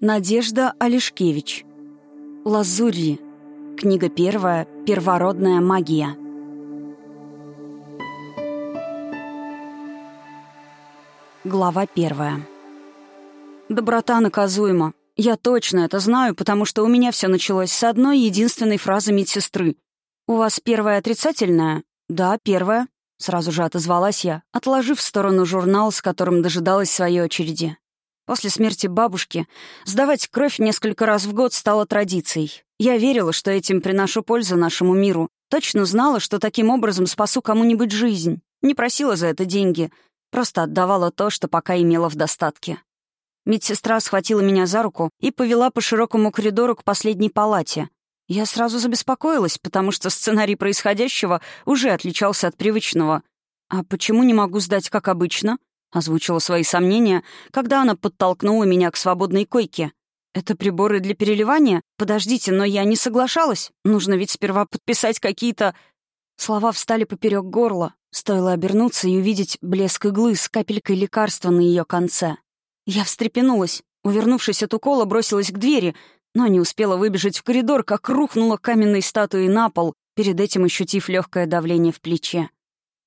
Надежда Олешкевич. Лазури. Книга первая. Первородная магия. Глава первая. Доброта наказуема. Я точно это знаю, потому что у меня все началось с одной единственной фразы медсестры. «У вас первая отрицательная?» «Да, первая», — сразу же отозвалась я, отложив в сторону журнал, с которым дожидалась своей очереди. После смерти бабушки сдавать кровь несколько раз в год стало традицией. Я верила, что этим приношу пользу нашему миру. Точно знала, что таким образом спасу кому-нибудь жизнь. Не просила за это деньги. Просто отдавала то, что пока имела в достатке. Медсестра схватила меня за руку и повела по широкому коридору к последней палате. Я сразу забеспокоилась, потому что сценарий происходящего уже отличался от привычного. «А почему не могу сдать, как обычно?» — озвучила свои сомнения, когда она подтолкнула меня к свободной койке. «Это приборы для переливания? Подождите, но я не соглашалась. Нужно ведь сперва подписать какие-то...» Слова встали поперек горла. Стоило обернуться и увидеть блеск иглы с капелькой лекарства на ее конце. Я встрепенулась. Увернувшись от укола, бросилась к двери, но не успела выбежать в коридор, как рухнула каменной статуей на пол, перед этим ощутив легкое давление в плече.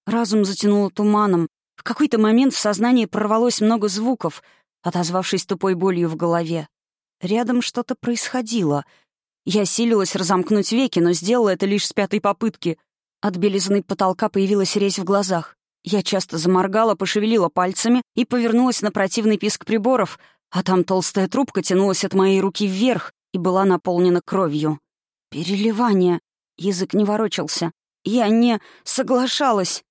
Разум затянуло туманом. В какой-то момент в сознании прорвалось много звуков, отозвавшись тупой болью в голове. Рядом что-то происходило. Я силилась разомкнуть веки, но сделала это лишь с пятой попытки. От белизны потолка появилась резь в глазах. Я часто заморгала, пошевелила пальцами и повернулась на противный писк приборов, а там толстая трубка тянулась от моей руки вверх и была наполнена кровью. Переливание. Язык не ворочался. Я не соглашалась.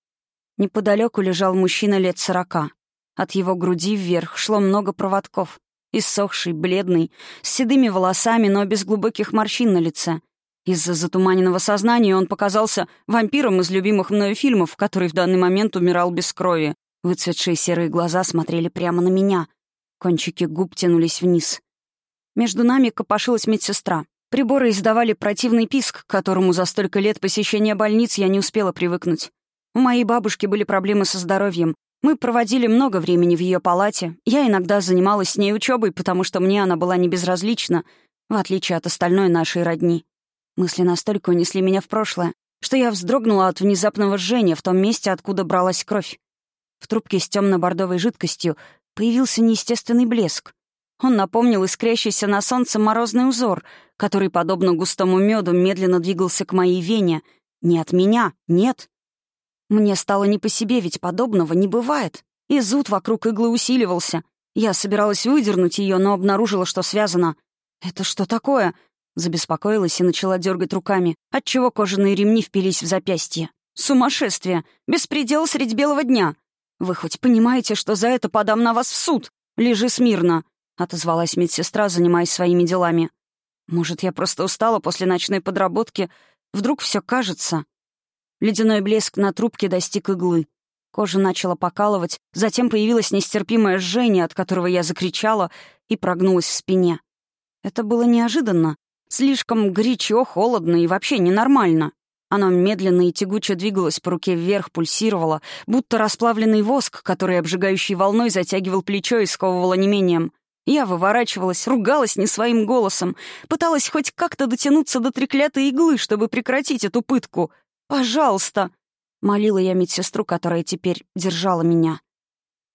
Неподалеку лежал мужчина лет сорока. От его груди вверх шло много проводков. Иссохший, бледный, с седыми волосами, но без глубоких морщин на лице. Из-за затуманенного сознания он показался вампиром из любимых мною фильмов, который в данный момент умирал без крови. Выцветшие серые глаза смотрели прямо на меня. Кончики губ тянулись вниз. Между нами копошилась медсестра. Приборы издавали противный писк, к которому за столько лет посещения больниц я не успела привыкнуть. У моей бабушки были проблемы со здоровьем. Мы проводили много времени в ее палате. Я иногда занималась с ней учебой, потому что мне она была не безразлична, в отличие от остальной нашей родни. Мысли настолько унесли меня в прошлое, что я вздрогнула от внезапного жжения в том месте, откуда бралась кровь. В трубке с темно-бордовой жидкостью появился неестественный блеск. Он напомнил искрящийся на солнце морозный узор, который, подобно густому меду, медленно двигался к моей вене. Не от меня, нет. Мне стало не по себе, ведь подобного не бывает. И зуд вокруг иглы усиливался. Я собиралась выдернуть ее, но обнаружила, что связано. «Это что такое?» Забеспокоилась и начала дергать руками, отчего кожаные ремни впились в запястье. «Сумасшествие! Беспредел средь белого дня! Вы хоть понимаете, что за это подам на вас в суд? Лежи смирно!» — отозвалась медсестра, занимаясь своими делами. «Может, я просто устала после ночной подработки? Вдруг все кажется?» Ледяной блеск на трубке достиг иглы. Кожа начала покалывать, затем появилось нестерпимое жжение, от которого я закричала и прогнулась в спине. Это было неожиданно, Слишком горячо, холодно и вообще ненормально. Оно медленно и тягуче двигалось по руке вверх, пульсировало, будто расплавленный воск, который обжигающей волной затягивал плечо и сковывал онемением. Я выворачивалась, ругалась не своим голосом, пыталась хоть как-то дотянуться до треклятой иглы, чтобы прекратить эту пытку. «Пожалуйста!» — молила я медсестру, которая теперь держала меня.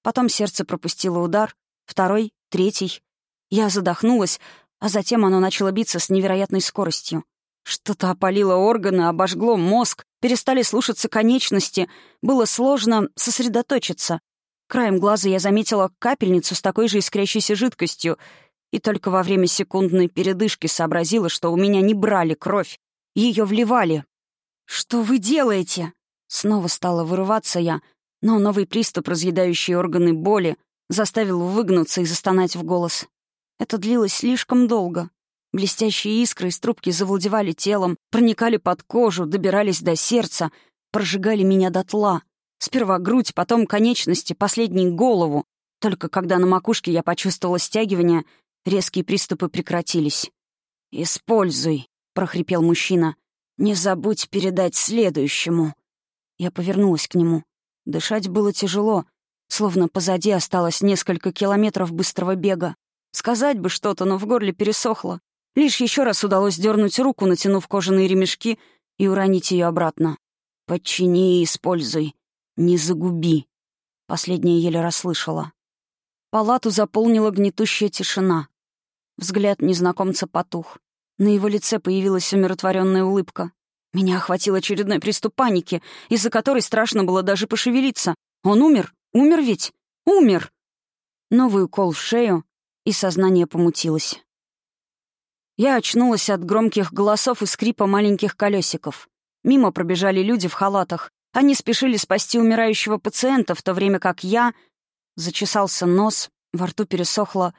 Потом сердце пропустило удар, второй, третий. Я задохнулась, а затем оно начало биться с невероятной скоростью. Что-то опалило органы, обожгло мозг, перестали слушаться конечности, было сложно сосредоточиться. Краем глаза я заметила капельницу с такой же искрящейся жидкостью, и только во время секундной передышки сообразила, что у меня не брали кровь, ее вливали. «Что вы делаете?» Снова стала вырываться я, но новый приступ, разъедающий органы боли, заставил выгнуться и застонать в голос. Это длилось слишком долго. Блестящие искры из трубки завладевали телом, проникали под кожу, добирались до сердца, прожигали меня дотла. Сперва грудь, потом конечности, последней — голову. Только когда на макушке я почувствовала стягивание, резкие приступы прекратились. «Используй», — прохрипел мужчина. «Не забудь передать следующему». Я повернулась к нему. Дышать было тяжело, словно позади осталось несколько километров быстрого бега. Сказать бы что-то, но в горле пересохло. Лишь еще раз удалось дернуть руку, натянув кожаные ремешки, и уронить ее обратно. «Подчини и используй. Не загуби». Последнее еле расслышала. Палату заполнила гнетущая тишина. Взгляд незнакомца потух. На его лице появилась умиротворенная улыбка. Меня охватил очередной приступ паники, из-за которой страшно было даже пошевелиться. Он умер? Умер ведь? Умер! Новый укол в шею, и сознание помутилось. Я очнулась от громких голосов и скрипа маленьких колесиков. Мимо пробежали люди в халатах. Они спешили спасти умирающего пациента, в то время как я... Зачесался нос, во рту пересохло.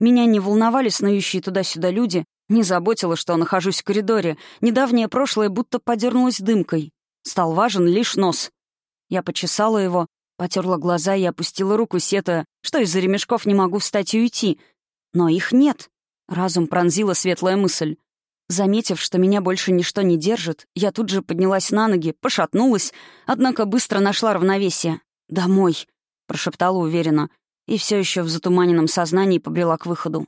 Меня не волновали снующие туда-сюда люди, не заботило, что нахожусь в коридоре. Недавнее прошлое будто подернулось дымкой. Стал важен лишь нос. Я почесала его, потерла глаза и опустила руку, сетуя, что из-за ремешков не могу встать и уйти. Но их нет. Разум пронзила светлая мысль. Заметив, что меня больше ничто не держит, я тут же поднялась на ноги, пошатнулась, однако быстро нашла равновесие. «Домой», — прошептала уверенно, и все еще в затуманенном сознании побрела к выходу.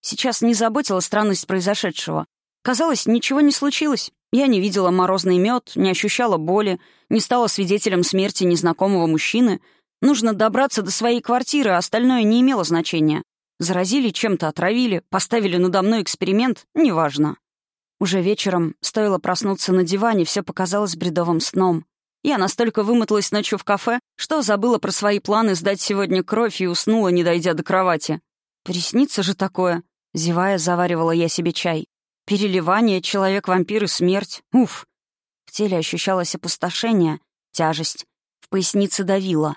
Сейчас не заботила странность произошедшего. Казалось, ничего не случилось. Я не видела морозный мед, не ощущала боли, не стала свидетелем смерти незнакомого мужчины. Нужно добраться до своей квартиры, а остальное не имело значения. Заразили чем-то, отравили, поставили надо мной эксперимент — неважно. Уже вечером, стоило проснуться на диване, все показалось бредовым сном. Я настолько вымоталась ночью в кафе, что забыла про свои планы сдать сегодня кровь и уснула, не дойдя до кровати. Приснится же такое. Зевая, заваривала я себе чай. Переливание, человек-вампир и смерть. Уф. В теле ощущалось опустошение, тяжесть. В пояснице давило.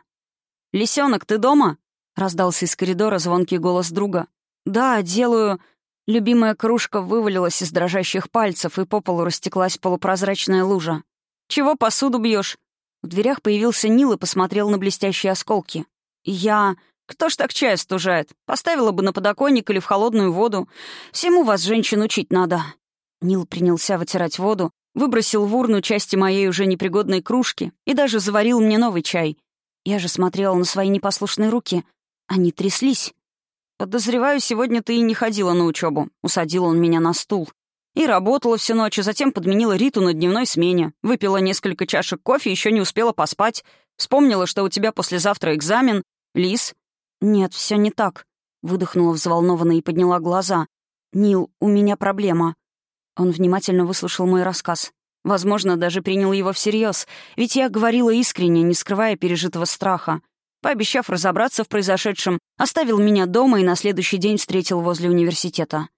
«Лисёнок, ты дома?» Раздался из коридора звонкий голос друга. «Да, делаю...» Любимая кружка вывалилась из дрожащих пальцев, и по полу растеклась полупрозрачная лужа. «Чего посуду бьешь? В дверях появился Нил и посмотрел на блестящие осколки. «Я... Кто ж так чай стужает? Поставила бы на подоконник или в холодную воду. Всему вас, женщин, учить надо». Нил принялся вытирать воду, выбросил в урну части моей уже непригодной кружки и даже заварил мне новый чай. Я же смотрела на свои непослушные руки — они тряслись. «Подозреваю, сегодня ты и не ходила на учебу. Усадил он меня на стул. И работала всю ночь, а затем подменила Риту на дневной смене. Выпила несколько чашек кофе, еще не успела поспать. Вспомнила, что у тебя послезавтра экзамен. Лис?» «Нет, все не так», — выдохнула взволнованно и подняла глаза. «Нил, у меня проблема». Он внимательно выслушал мой рассказ. Возможно, даже принял его всерьез, ведь я говорила искренне, не скрывая пережитого страха. Пообещав разобраться в произошедшем, оставил меня дома и на следующий день встретил возле университета.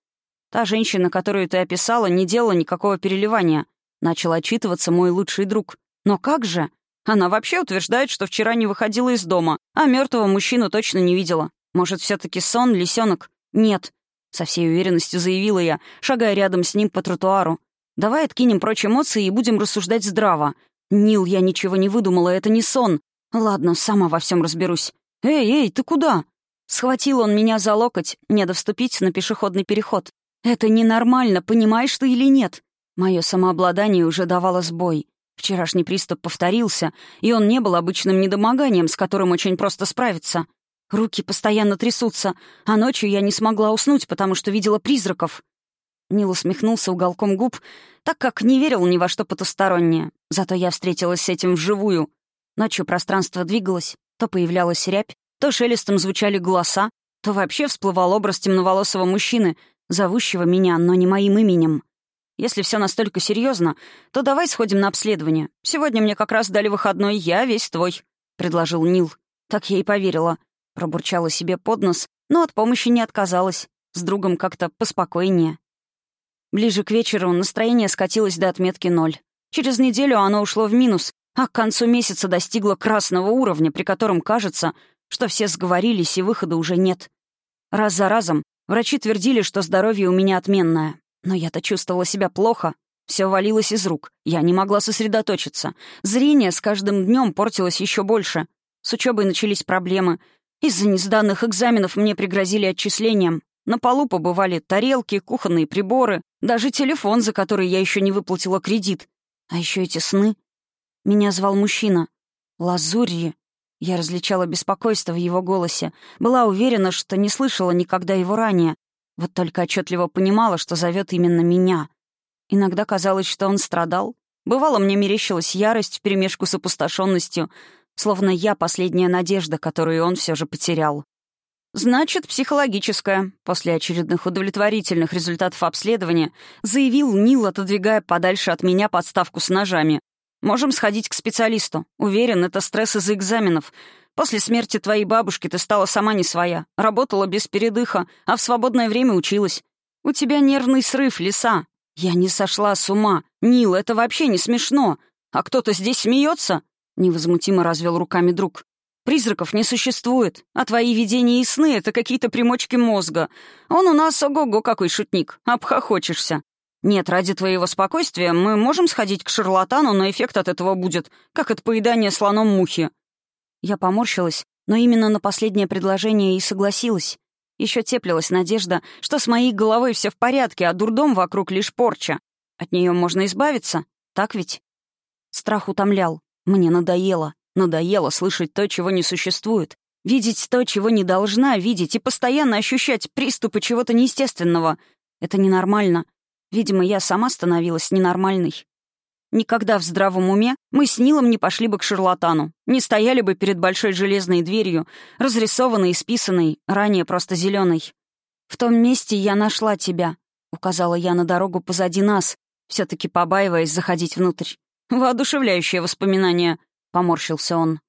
«Та женщина, которую ты описала, не делала никакого переливания», — начал отчитываться мой лучший друг. «Но как же? Она вообще утверждает, что вчера не выходила из дома, а мертвого мужчину точно не видела. Может, все таки сон, лисенок? Нет», — со всей уверенностью заявила я, шагая рядом с ним по тротуару. «Давай откинем прочь эмоции и будем рассуждать здраво. Нил, я ничего не выдумала, это не сон. Ладно, сама во всем разберусь. Эй, эй, ты куда? Схватил он меня за локоть, не вступить на пешеходный переход. Это ненормально, понимаешь ты или нет? Мое самообладание уже давало сбой. Вчерашний приступ повторился, и он не был обычным недомоганием, с которым очень просто справиться. Руки постоянно трясутся, а ночью я не смогла уснуть, потому что видела призраков. Нил усмехнулся уголком губ, так как не верил ни во что потустороннее. Зато я встретилась с этим вживую. Ночью пространство двигалось, то появлялась рябь, то шелестом звучали голоса, то вообще всплывал образ темноволосого мужчины, зовущего меня, но не моим именем. Если все настолько серьезно, то давай сходим на обследование. Сегодня мне как раз дали выходной, я весь твой», — предложил Нил. Так я и поверила. Пробурчала себе под нос, но от помощи не отказалась. С другом как-то поспокойнее. Ближе к вечеру настроение скатилось до отметки ноль. Через неделю оно ушло в минус, а к концу месяца достигла красного уровня, при котором кажется, что все сговорились и выхода уже нет. Раз за разом врачи твердили, что здоровье у меня отменное. Но я-то чувствовала себя плохо. Все валилось из рук. Я не могла сосредоточиться. Зрение с каждым днем портилось еще больше. С учебой начались проблемы. Из-за несданных экзаменов мне пригрозили отчислением. На полу побывали тарелки, кухонные приборы, даже телефон, за который я еще не выплатила кредит. А еще эти сны. Меня звал мужчина. Лазурьи. Я различала беспокойство в его голосе, была уверена, что не слышала никогда его ранее, вот только отчетливо понимала, что зовет именно меня. Иногда казалось, что он страдал. Бывало, мне мерещилась ярость вперемешку с опустошенностью, словно я последняя надежда, которую он все же потерял. «Значит, психологическая», — после очередных удовлетворительных результатов обследования заявил Нил, отодвигая подальше от меня подставку с ножами. «Можем сходить к специалисту. Уверен, это стресс из-за экзаменов. После смерти твоей бабушки ты стала сама не своя, работала без передыха, а в свободное время училась. У тебя нервный срыв, лиса. Я не сошла с ума. Нил, это вообще не смешно. А кто-то здесь смеется? Невозмутимо развел руками друг. Призраков не существует, а твои видения и сны — это какие-то примочки мозга. Он у нас ого-го какой шутник, обхохочешься. Нет, ради твоего спокойствия мы можем сходить к шарлатану, но эффект от этого будет, как от поедания слоном мухи». Я поморщилась, но именно на последнее предложение и согласилась. Еще теплилась надежда, что с моей головой все в порядке, а дурдом вокруг лишь порча. От нее можно избавиться, так ведь? Страх утомлял. Мне надоело. Надоело слышать то, чего не существует. Видеть то, чего не должна видеть, и постоянно ощущать приступы чего-то неестественного. Это ненормально. Видимо, я сама становилась ненормальной. Никогда в здравом уме мы с Нилом не пошли бы к шарлатану, не стояли бы перед большой железной дверью, разрисованной и списанной, ранее просто зеленой. «В том месте я нашла тебя», — указала я на дорогу позади нас, все таки побаиваясь заходить внутрь. «Воодушевляющее воспоминание», — поморщился он.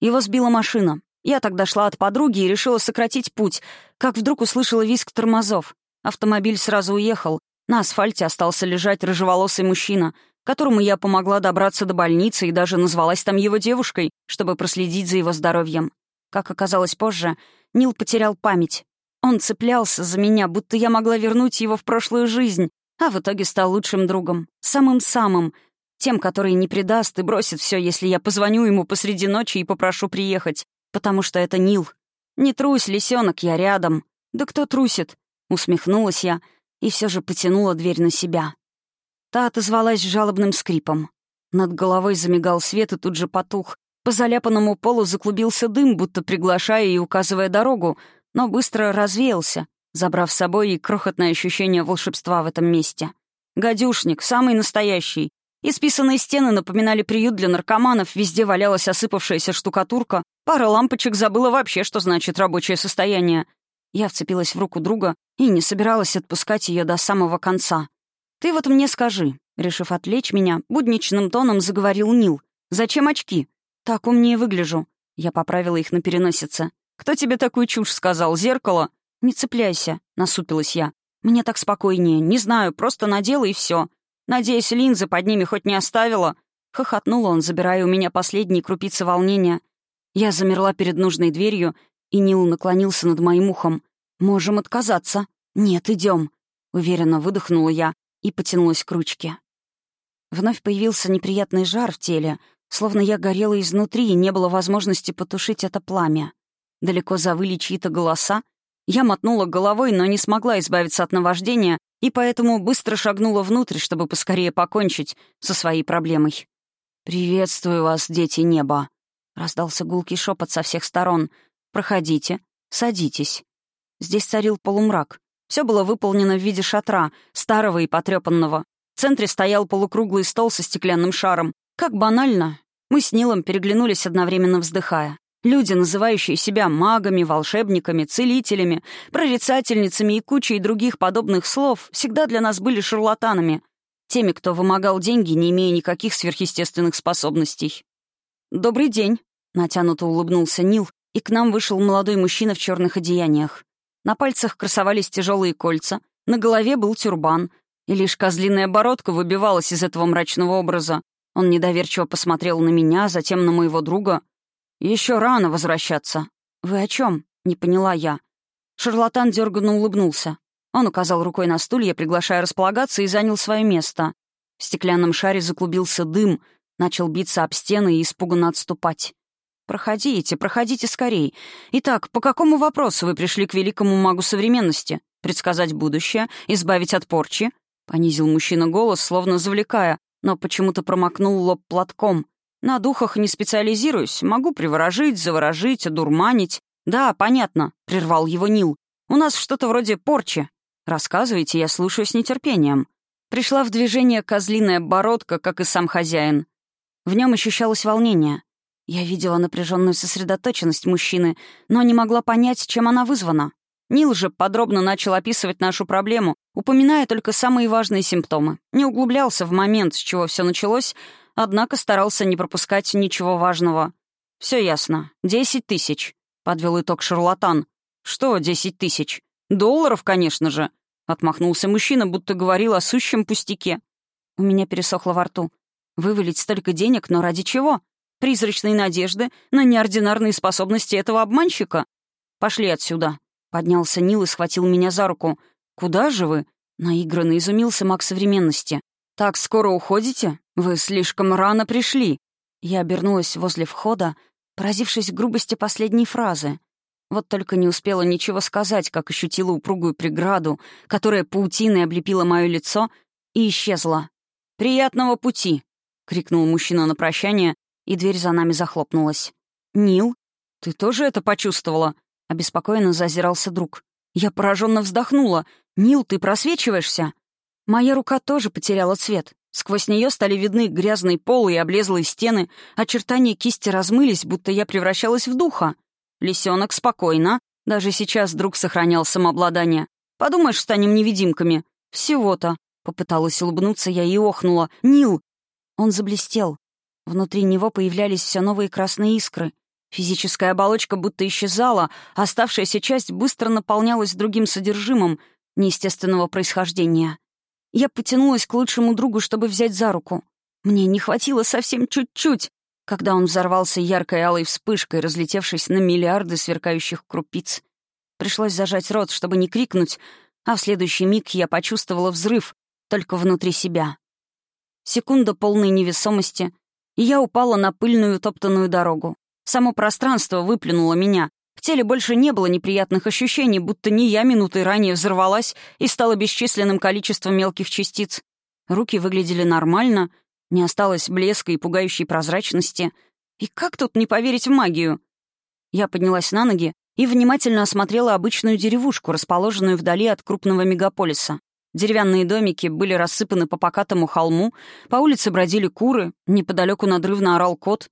Его сбила машина. Я тогда шла от подруги и решила сократить путь, как вдруг услышала визг тормозов. Автомобиль сразу уехал. На асфальте остался лежать рыжеволосый мужчина, которому я помогла добраться до больницы и даже назвалась там его девушкой, чтобы проследить за его здоровьем. Как оказалось позже, Нил потерял память. Он цеплялся за меня, будто я могла вернуть его в прошлую жизнь, а в итоге стал лучшим другом. Самым-самым — тем, который не предаст и бросит все, если я позвоню ему посреди ночи и попрошу приехать. Потому что это Нил. Не трусь, лисенок, я рядом. Да кто трусит? Усмехнулась я и все же потянула дверь на себя. Та отозвалась жалобным скрипом. Над головой замигал свет и тут же потух. По заляпанному полу заклубился дым, будто приглашая и указывая дорогу, но быстро развеялся, забрав с собой и крохотное ощущение волшебства в этом месте. Гадюшник, самый настоящий, Исписанные стены напоминали приют для наркоманов, везде валялась осыпавшаяся штукатурка, пара лампочек забыла вообще, что значит рабочее состояние. Я вцепилась в руку друга и не собиралась отпускать ее до самого конца. «Ты вот мне скажи», — решив отвлечь меня, будничным тоном заговорил Нил. «Зачем очки? Так умнее выгляжу». Я поправила их на переносице. «Кто тебе такую чушь сказал? Зеркало?» «Не цепляйся», — насупилась я. «Мне так спокойнее. Не знаю, просто надела и все. Надеюсь, линзы под ними хоть не оставила?» Хохотнул он, забирая у меня последние крупицы волнения. Я замерла перед нужной дверью, и Нил наклонился над моим ухом. «Можем отказаться». «Нет, идем. уверенно выдохнула я и потянулась к ручке. Вновь появился неприятный жар в теле, словно я горела изнутри, и не было возможности потушить это пламя. Далеко завыли чьи-то голоса. Я мотнула головой, но не смогла избавиться от наваждения и поэтому быстро шагнула внутрь, чтобы поскорее покончить со своей проблемой. «Приветствую вас, дети неба!» — раздался гулкий шепот со всех сторон. «Проходите, садитесь». Здесь царил полумрак. Все было выполнено в виде шатра, старого и потрепанного. В центре стоял полукруглый стол со стеклянным шаром. Как банально. Мы с Нилом переглянулись, одновременно вздыхая. Люди, называющие себя магами, волшебниками, целителями, прорицательницами и кучей других подобных слов, всегда для нас были шарлатанами, теми, кто вымогал деньги, не имея никаких сверхъестественных способностей. «Добрый день», — натянуто улыбнулся Нил, и к нам вышел молодой мужчина в черных одеяниях. На пальцах красовались тяжелые кольца, на голове был тюрбан, и лишь козлиная бородка выбивалась из этого мрачного образа. Он недоверчиво посмотрел на меня, затем на моего друга — еще рано возвращаться. Вы о чем? Не поняла я. Шарлатан дерганно улыбнулся. Он указал рукой на стулья, приглашая располагаться, и занял свое место. В стеклянном шаре заклубился дым, начал биться об стены и испуганно отступать. «Проходите, проходите скорей. Итак, по какому вопросу вы пришли к великому магу современности? Предсказать будущее? Избавить от порчи?» Понизил мужчина голос, словно завлекая, но почему-то промокнул лоб платком. На духах не специализируюсь, могу приворожить, заворожить, одурманить. Да, понятно, — прервал его Нил. У нас что-то вроде порчи. Рассказывайте, я слушаю с нетерпением. Пришла в движение козлиная бородка, как и сам хозяин. В нем ощущалось волнение. Я видела напряженную сосредоточенность мужчины, но не могла понять, чем она вызвана. Нил же подробно начал описывать нашу проблему, упоминая только самые важные симптомы. Не углублялся в момент, с чего все началось, однако старался не пропускать ничего важного. Все ясно. Десять тысяч», — подвел итог шарлатан. «Что десять тысяч? Долларов, конечно же», — отмахнулся мужчина, будто говорил о сущем пустяке. У меня пересохло во рту. Вывалить столько денег, но ради чего? Призрачные надежды на неординарные способности этого обманщика? Пошли отсюда. Поднялся Нил и схватил меня за руку. «Куда же вы?» Наигранно изумился маг современности. «Так скоро уходите? Вы слишком рано пришли». Я обернулась возле входа, поразившись грубости последней фразы. Вот только не успела ничего сказать, как ощутила упругую преграду, которая паутиной облепила мое лицо и исчезла. «Приятного пути!» — крикнул мужчина на прощание, и дверь за нами захлопнулась. «Нил, ты тоже это почувствовала?» — обеспокоенно зазирался друг. Я пораженно вздохнула. «Нил, ты просвечиваешься?» Моя рука тоже потеряла цвет. Сквозь нее стали видны грязный пол и облезлые стены, очертания кисти размылись, будто я превращалась в духа. Лисенок спокойно. Даже сейчас друг сохранял самообладание. «Подумаешь, станем невидимками». «Всего-то». Попыталась улыбнуться я и охнула. «Нил!» Он заблестел. Внутри него появлялись все новые красные искры. Физическая оболочка будто исчезала, а оставшаяся часть быстро наполнялась другим содержимым неестественного происхождения. Я потянулась к лучшему другу, чтобы взять за руку. Мне не хватило совсем чуть-чуть, когда он взорвался яркой алой вспышкой, разлетевшись на миллиарды сверкающих крупиц. Пришлось зажать рот, чтобы не крикнуть, а в следующий миг я почувствовала взрыв только внутри себя. Секунда полной невесомости, и я упала на пыльную утоптанную дорогу. Само пространство выплюнуло меня. В теле больше не было неприятных ощущений, будто не я минутой ранее взорвалась и стала бесчисленным количеством мелких частиц. Руки выглядели нормально, не осталось блеска и пугающей прозрачности. И как тут не поверить в магию? Я поднялась на ноги и внимательно осмотрела обычную деревушку, расположенную вдали от крупного мегаполиса. Деревянные домики были рассыпаны по покатому холму, по улице бродили куры, неподалеку надрывно орал кот.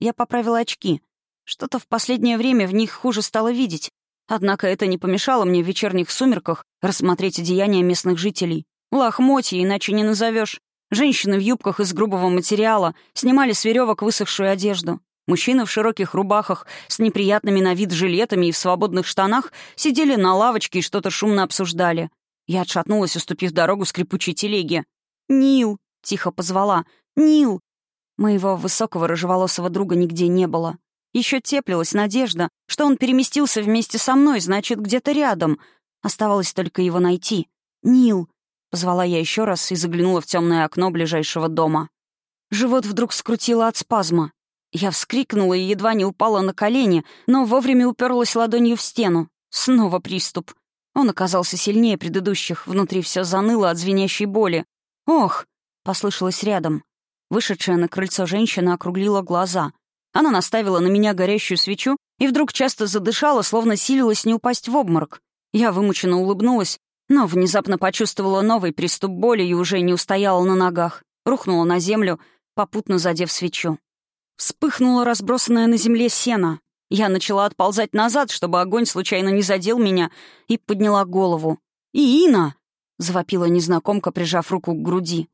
Я поправила очки. Что-то в последнее время в них хуже стало видеть. Однако это не помешало мне в вечерних сумерках рассмотреть одеяния местных жителей. Лохмотья, иначе не назовешь. Женщины в юбках из грубого материала снимали с веревок высохшую одежду. Мужчины в широких рубахах с неприятными на вид жилетами и в свободных штанах сидели на лавочке и что-то шумно обсуждали. Я отшатнулась, уступив дорогу скрипучей телеге. «Нил!» — тихо позвала. «Нил!» Моего высокого рыжеволосого друга нигде не было. Еще теплилась надежда, что он переместился вместе со мной, значит, где-то рядом. Оставалось только его найти. «Нил!» Позвала я еще раз и заглянула в темное окно ближайшего дома. Живот вдруг скрутило от спазма. Я вскрикнула и едва не упала на колени, но вовремя уперлась ладонью в стену. Снова приступ. Он оказался сильнее предыдущих, внутри все заныло от звенящей боли. «Ох!» — послышалось рядом. Вышедшая на крыльцо женщина округлила глаза. Она наставила на меня горящую свечу и вдруг часто задышала, словно силилась не упасть в обморок. Я вымученно улыбнулась, но внезапно почувствовала новый приступ боли и уже не устояла на ногах. Рухнула на землю, попутно задев свечу. Вспыхнуло разбросанное на земле сено. Я начала отползать назад, чтобы огонь случайно не задел меня, и подняла голову. «Иина!» — завопила незнакомка, прижав руку к груди.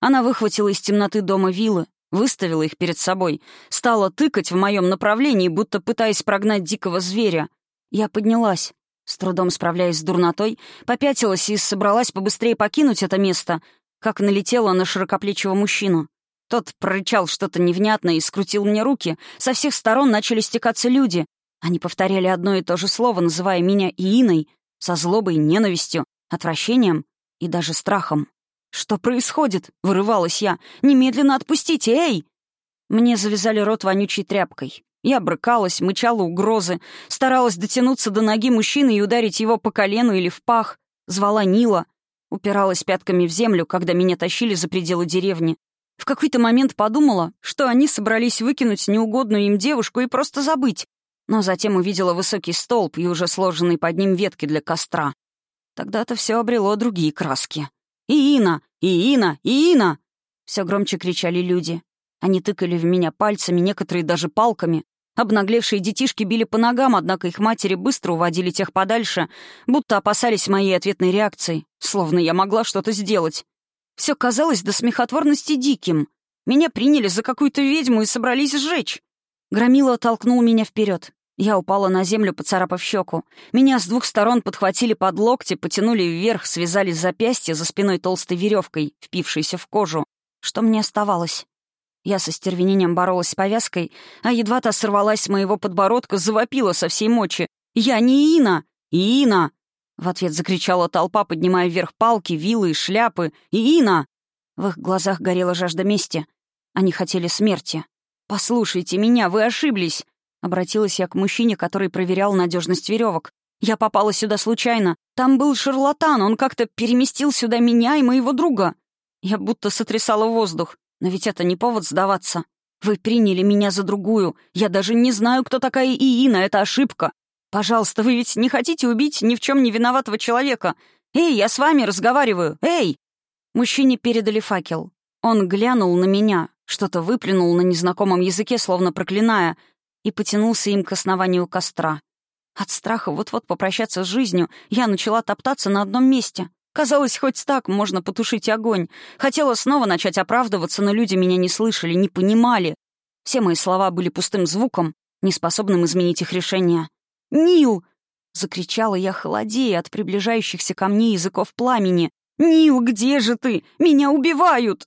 Она выхватила из темноты дома вилы, выставила их перед собой, стала тыкать в моем направлении, будто пытаясь прогнать дикого зверя. Я поднялась. С трудом справляясь с дурнотой, попятилась и собралась побыстрее покинуть это место, как налетела на широкоплечего мужчину. Тот прорычал что-то невнятное и скрутил мне руки. Со всех сторон начали стекаться люди. Они повторяли одно и то же слово, называя меня Ииной, со злобой, ненавистью, отвращением и даже страхом. «Что происходит?» — вырывалась я. «Немедленно отпустите, эй!» Мне завязали рот вонючей тряпкой. Я брыкалась, мычала угрозы, старалась дотянуться до ноги мужчины и ударить его по колену или в пах, звала Нила, упиралась пятками в землю, когда меня тащили за пределы деревни. В какой-то момент подумала, что они собрались выкинуть неугодную им девушку и просто забыть. Но затем увидела высокий столб и уже сложенные под ним ветки для костра. Тогда-то все обрело другие краски. «Иина! Иина! Иина!» Все громче кричали люди. Они тыкали в меня пальцами, некоторые даже палками. Обнаглевшие детишки били по ногам, однако их матери быстро уводили тех подальше, будто опасались моей ответной реакции, словно я могла что-то сделать. Все казалось до смехотворности диким. Меня приняли за какую-то ведьму и собрались сжечь. Громила толкнул меня вперед. Я упала на землю, поцарапав щеку. Меня с двух сторон подхватили под локти, потянули вверх, связали запястья за спиной толстой веревкой, впившейся в кожу. Что мне оставалось? Я со стервенением боролась с повязкой, а едва та сорвалась с моего подбородка, завопила со всей мочи. «Я не Ина! Ина!» В ответ закричала толпа, поднимая вверх палки, вилы и шляпы. «Ина!» В их глазах горела жажда мести. Они хотели смерти. «Послушайте меня, вы ошиблись!» Обратилась я к мужчине, который проверял надежность веревок. «Я попала сюда случайно. Там был шарлатан, он как-то переместил сюда меня и моего друга». Я будто сотрясала воздух. Но ведь это не повод сдаваться. Вы приняли меня за другую. Я даже не знаю, кто такая Иина, это ошибка. Пожалуйста, вы ведь не хотите убить ни в чем не виноватого человека? Эй, я с вами разговариваю, эй!» Мужчине передали факел. Он глянул на меня, что-то выплюнул на незнакомом языке, словно проклиная, и потянулся им к основанию костра. От страха вот-вот попрощаться с жизнью я начала топтаться на одном месте. Казалось, хоть так можно потушить огонь. Хотела снова начать оправдываться, но люди меня не слышали, не понимали. Все мои слова были пустым звуком, неспособным изменить их решение. «Нил!» — закричала я, холодея от приближающихся ко мне языков пламени. «Нил, где же ты? Меня убивают!»